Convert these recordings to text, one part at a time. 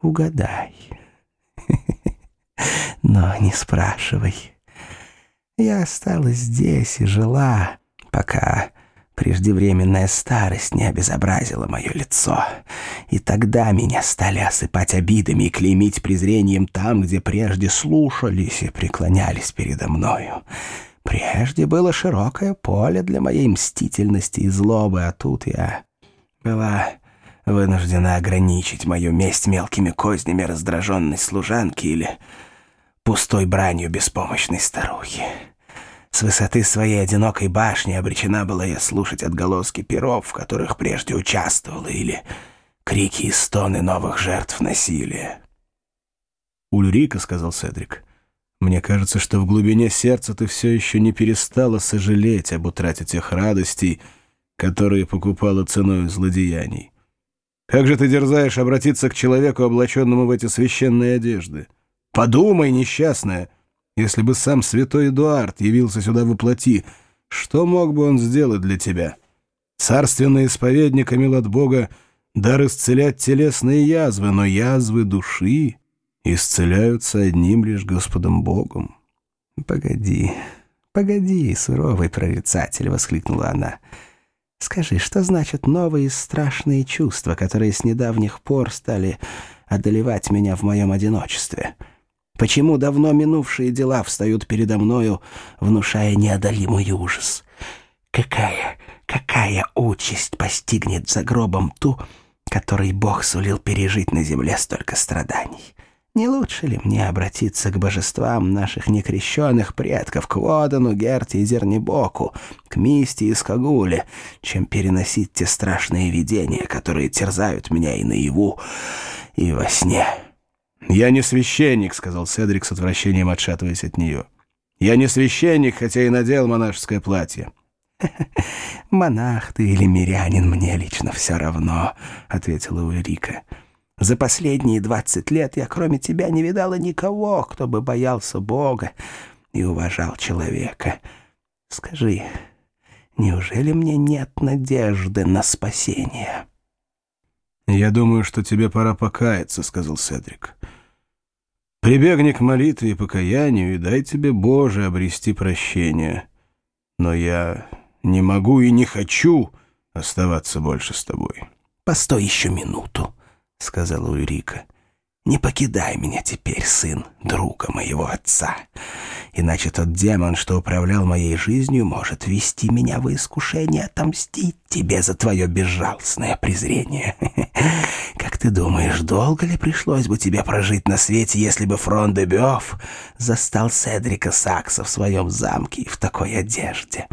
угадай. Но не спрашивай. Я осталась здесь и жила, пока преждевременная старость не обезобразила мое лицо. И тогда меня стали осыпать обидами и клеймить презрением там, где прежде слушались и преклонялись передо мною. Прежде было широкое поле для моей мстительности и злобы, а тут я была вынуждена ограничить мою месть мелкими кознями раздраженной служанки или пустой бранью беспомощной старухи. С высоты своей одинокой башни обречена была я слушать отголоски перов, в которых прежде участвовала, или крики и стоны новых жертв насилия. «Ульрика», — сказал Седрик, — «мне кажется, что в глубине сердца ты все еще не перестала сожалеть об утрате тех радостей, которые покупала ценой злодеяний. Как же ты дерзаешь обратиться к человеку, облаченному в эти священные одежды? Подумай, несчастная, если бы сам святой Эдуард явился сюда воплоти, что мог бы он сделать для тебя? Царственный исповедник имел от Бога дар исцелять телесные язвы, но язвы души исцеляются одним лишь Господом Богом. «Погоди, погоди, суровый прорицатель!» — воскликнула она — Скажи, что значат новые страшные чувства, которые с недавних пор стали одолевать меня в моем одиночестве? Почему давно минувшие дела встают передо мною, внушая неодолимый ужас? Какая, какая участь постигнет за гробом ту, которой Бог сулил пережить на земле столько страданий? Не лучше ли мне обратиться к божествам наших некрещенных предков, к Водану, Герте и Зернебоку, к Мисте и Скагуле, чем переносить те страшные видения, которые терзают меня и наяву, и во сне?» «Я не священник», — сказал Седрик с отвращением, отшатываясь от нее. «Я не священник, хотя и надел монашеское платье». «Монах ты или мирянин, мне лично все равно», — ответила Ульрика. За последние двадцать лет я, кроме тебя, не видала никого, кто бы боялся Бога и уважал человека. Скажи, неужели мне нет надежды на спасение?» «Я думаю, что тебе пора покаяться», — сказал Седрик. «Прибегни к молитве и покаянию, и дай тебе, Боже, обрести прощение. Но я не могу и не хочу оставаться больше с тобой». «Постой еще минуту», — сказала Ульрика. «Не покидай меня теперь, сын друга моего отца, иначе тот демон, что управлял моей жизнью, может вести меня в искушение отомстить тебе за твое безжалостное презрение. Как ты думаешь, долго ли пришлось бы тебе прожить на свете, если бы Фрон Бёв застал Седрика Сакса в своем замке и в такой одежде?»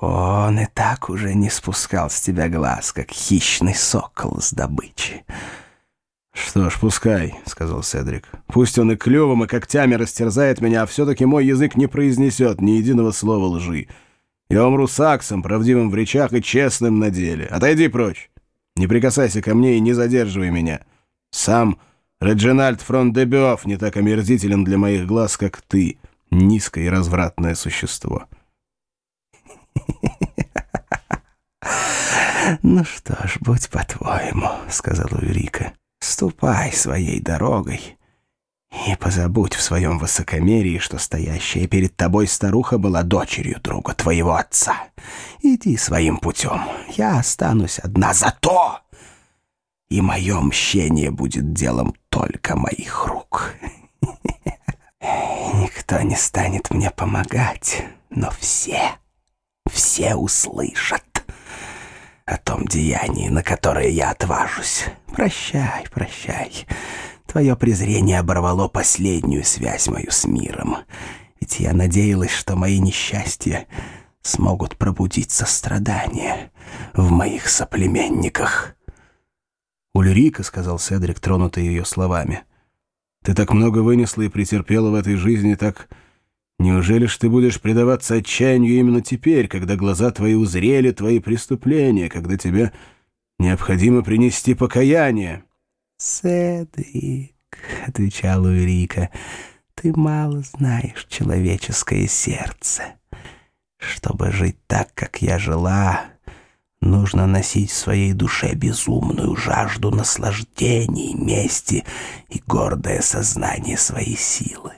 Он и так уже не спускал с тебя глаз, как хищный сокол с добычи. «Что ж, пускай», — сказал Седрик. «Пусть он и клювом, и когтями растерзает меня, а все-таки мой язык не произнесет ни единого слова лжи. Я умру саксом, правдивым в речах и честным на деле. Отойди прочь. Не прикасайся ко мне и не задерживай меня. Сам Реджинальд Фрондебёв не так омерзителен для моих глаз, как ты, низкое и развратное существо». «Ну что ж, будь по-твоему», — сказала Урика. «Ступай своей дорогой и позабудь в своем высокомерии, что стоящая перед тобой старуха была дочерью друга твоего отца. Иди своим путем, я останусь одна за то, и мое мщение будет делом только моих рук. Никто не станет мне помогать, но все...» все услышат о том деянии, на которое я отважусь. Прощай, прощай. Твое презрение оборвало последнюю связь мою с миром. Ведь я надеялась, что мои несчастья смогут пробудить сострадание в моих соплеменниках. «Ульрика», — сказал Седрик, тронутый ее словами, — «ты так много вынесла и претерпела в этой жизни, так Неужели ж ты будешь предаваться отчаянию именно теперь, когда глаза твои узрели твои преступления, когда тебе необходимо принести покаяние?» «Седрик», — отвечала Урика, — «ты мало знаешь человеческое сердце. Чтобы жить так, как я жила, Нужно носить в своей душе безумную жажду наслаждений, мести и гордое сознание своей силы.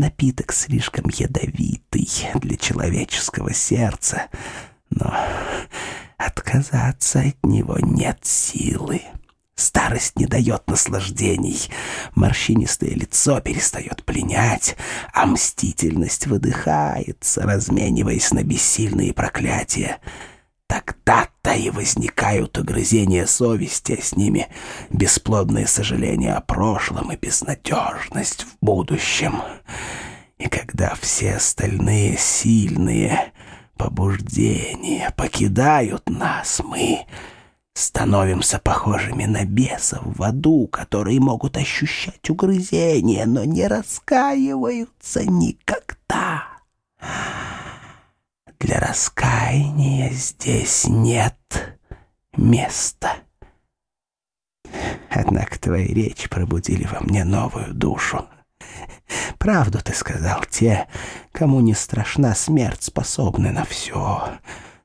Напиток слишком ядовитый для человеческого сердца, но отказаться от него нет силы. Старость не дает наслаждений, морщинистое лицо перестает пленять, а мстительность выдыхается, размениваясь на бессильные проклятия. Тогда-то и возникают угрызения совести, а с ними бесплодные сожаления о прошлом и безнадежность в будущем. И когда все остальные сильные побуждения покидают нас, мы становимся похожими на бесов в аду, которые могут ощущать угрызения, но не раскаиваются никогда. Для раскаяния здесь нет места. Однако твои речи пробудили во мне новую душу. Правду ты сказал, те, кому не страшна смерть, способны на все.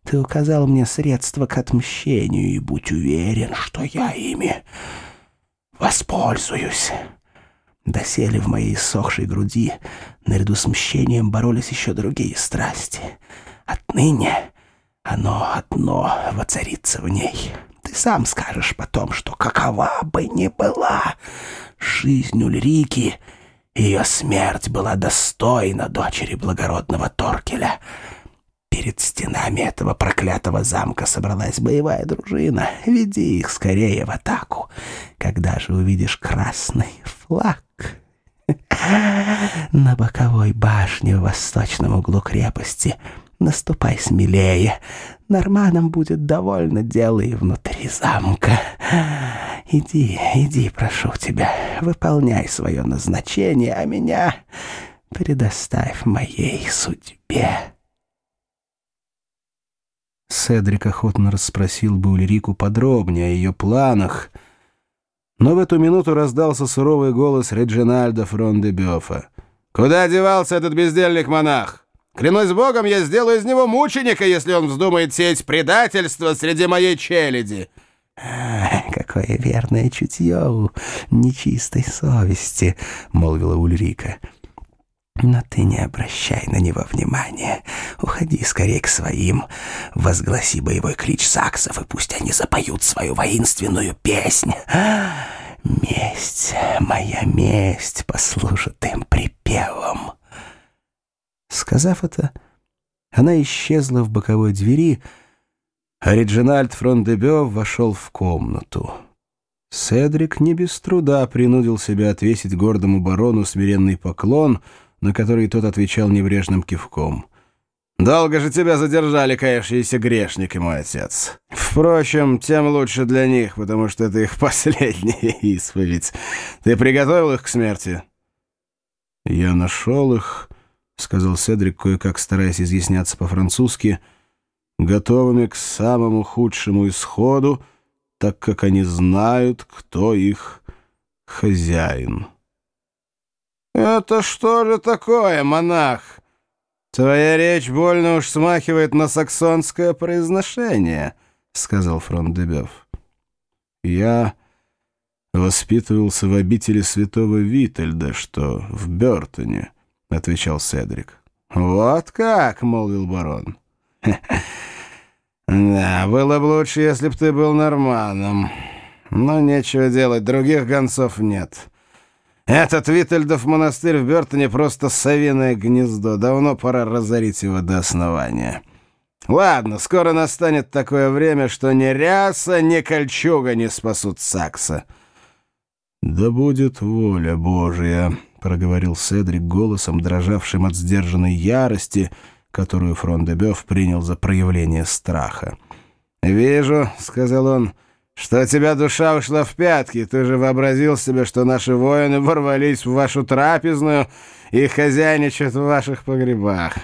Ты указал мне средства к отмщению, и будь уверен, что я ими воспользуюсь. Досели в моей сохшей груди, наряду с мщением боролись еще другие страсти — Отныне оно одно воцарится в ней. Ты сам скажешь потом, что какова бы ни была жизнь Ульрики, ее смерть была достойна дочери благородного Торкеля. Перед стенами этого проклятого замка собралась боевая дружина. Веди их скорее в атаку. Когда же увидишь красный флаг на боковой башне в восточном углу крепости — Наступай смелее. Норманам будет довольно дела и внутри замка. Иди, иди, прошу тебя, выполняй свое назначение, а меня предоставь моей судьбе. Седрик охотно расспросил бы Ульрику подробнее о ее планах, но в эту минуту раздался суровый голос Реджинальда Фрондебёфа. «Куда девался этот бездельник-монах?» Клянусь богом, я сделаю из него мученика, если он вздумает сеять предательство среди моей челяди». «Какое верное чутье у нечистой совести», — молвила Ульрика. «Но ты не обращай на него внимания. Уходи скорее к своим, возгласи боевой клич саксов, и пусть они запоют свою воинственную песнь. Месть, моя месть послужит им припевом». Сказав это, она исчезла в боковой двери, а Реджинальд Фрондебё вошел в комнату. Седрик не без труда принудил себя отвесить гордому барону смиренный поклон, на который тот отвечал небрежным кивком. «Долго же тебя задержали, каявшиеся грешник и мой отец. Впрочем, тем лучше для них, потому что это их последняя исповедь. Ты приготовил их к смерти?» «Я нашел их...» — сказал Седрик, кое-как стараясь изъясняться по-французски, готовыми к самому худшему исходу, так как они знают, кто их хозяин. «Это что же такое, монах? Твоя речь больно уж смахивает на саксонское произношение», — сказал Фрондебёв. «Я...» воспитывался в обители святого Витальда, что в Бертоне. — отвечал Седрик. «Вот как!» — молвил барон. «Да, было бы лучше, если б ты был норманом. Но нечего делать, других гонцов нет. Этот Витальдов монастырь в Бертоне просто совиное гнездо. Давно пора разорить его до основания. Ладно, скоро настанет такое время, что ни ряса, ни кольчуга не спасут Сакса». «Да будет воля Божья», проговорил Седрик голосом, дрожавшим от сдержанной ярости, которую фрон принял за проявление страха. «Вижу», — сказал он, — «что тебя душа ушла в пятки. Ты же вообразил себе, что наши воины ворвались в вашу трапезную и хозяйничают в ваших погребах.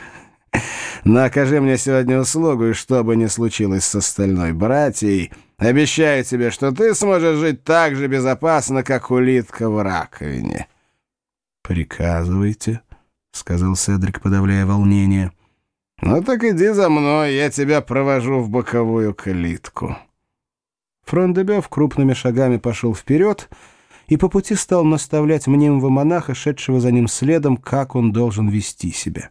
Но окажи мне сегодня услугу, и что бы ни случилось с остальной братьей, обещаю тебе, что ты сможешь жить так же безопасно, как улитка в раковине». «Приказывайте», — сказал Седрик, подавляя волнение. «Ну так иди за мной, я тебя провожу в боковую калитку». Фрондебёв крупными шагами пошел вперед и по пути стал наставлять мнимого монаха, шедшего за ним следом, как он должен вести себя.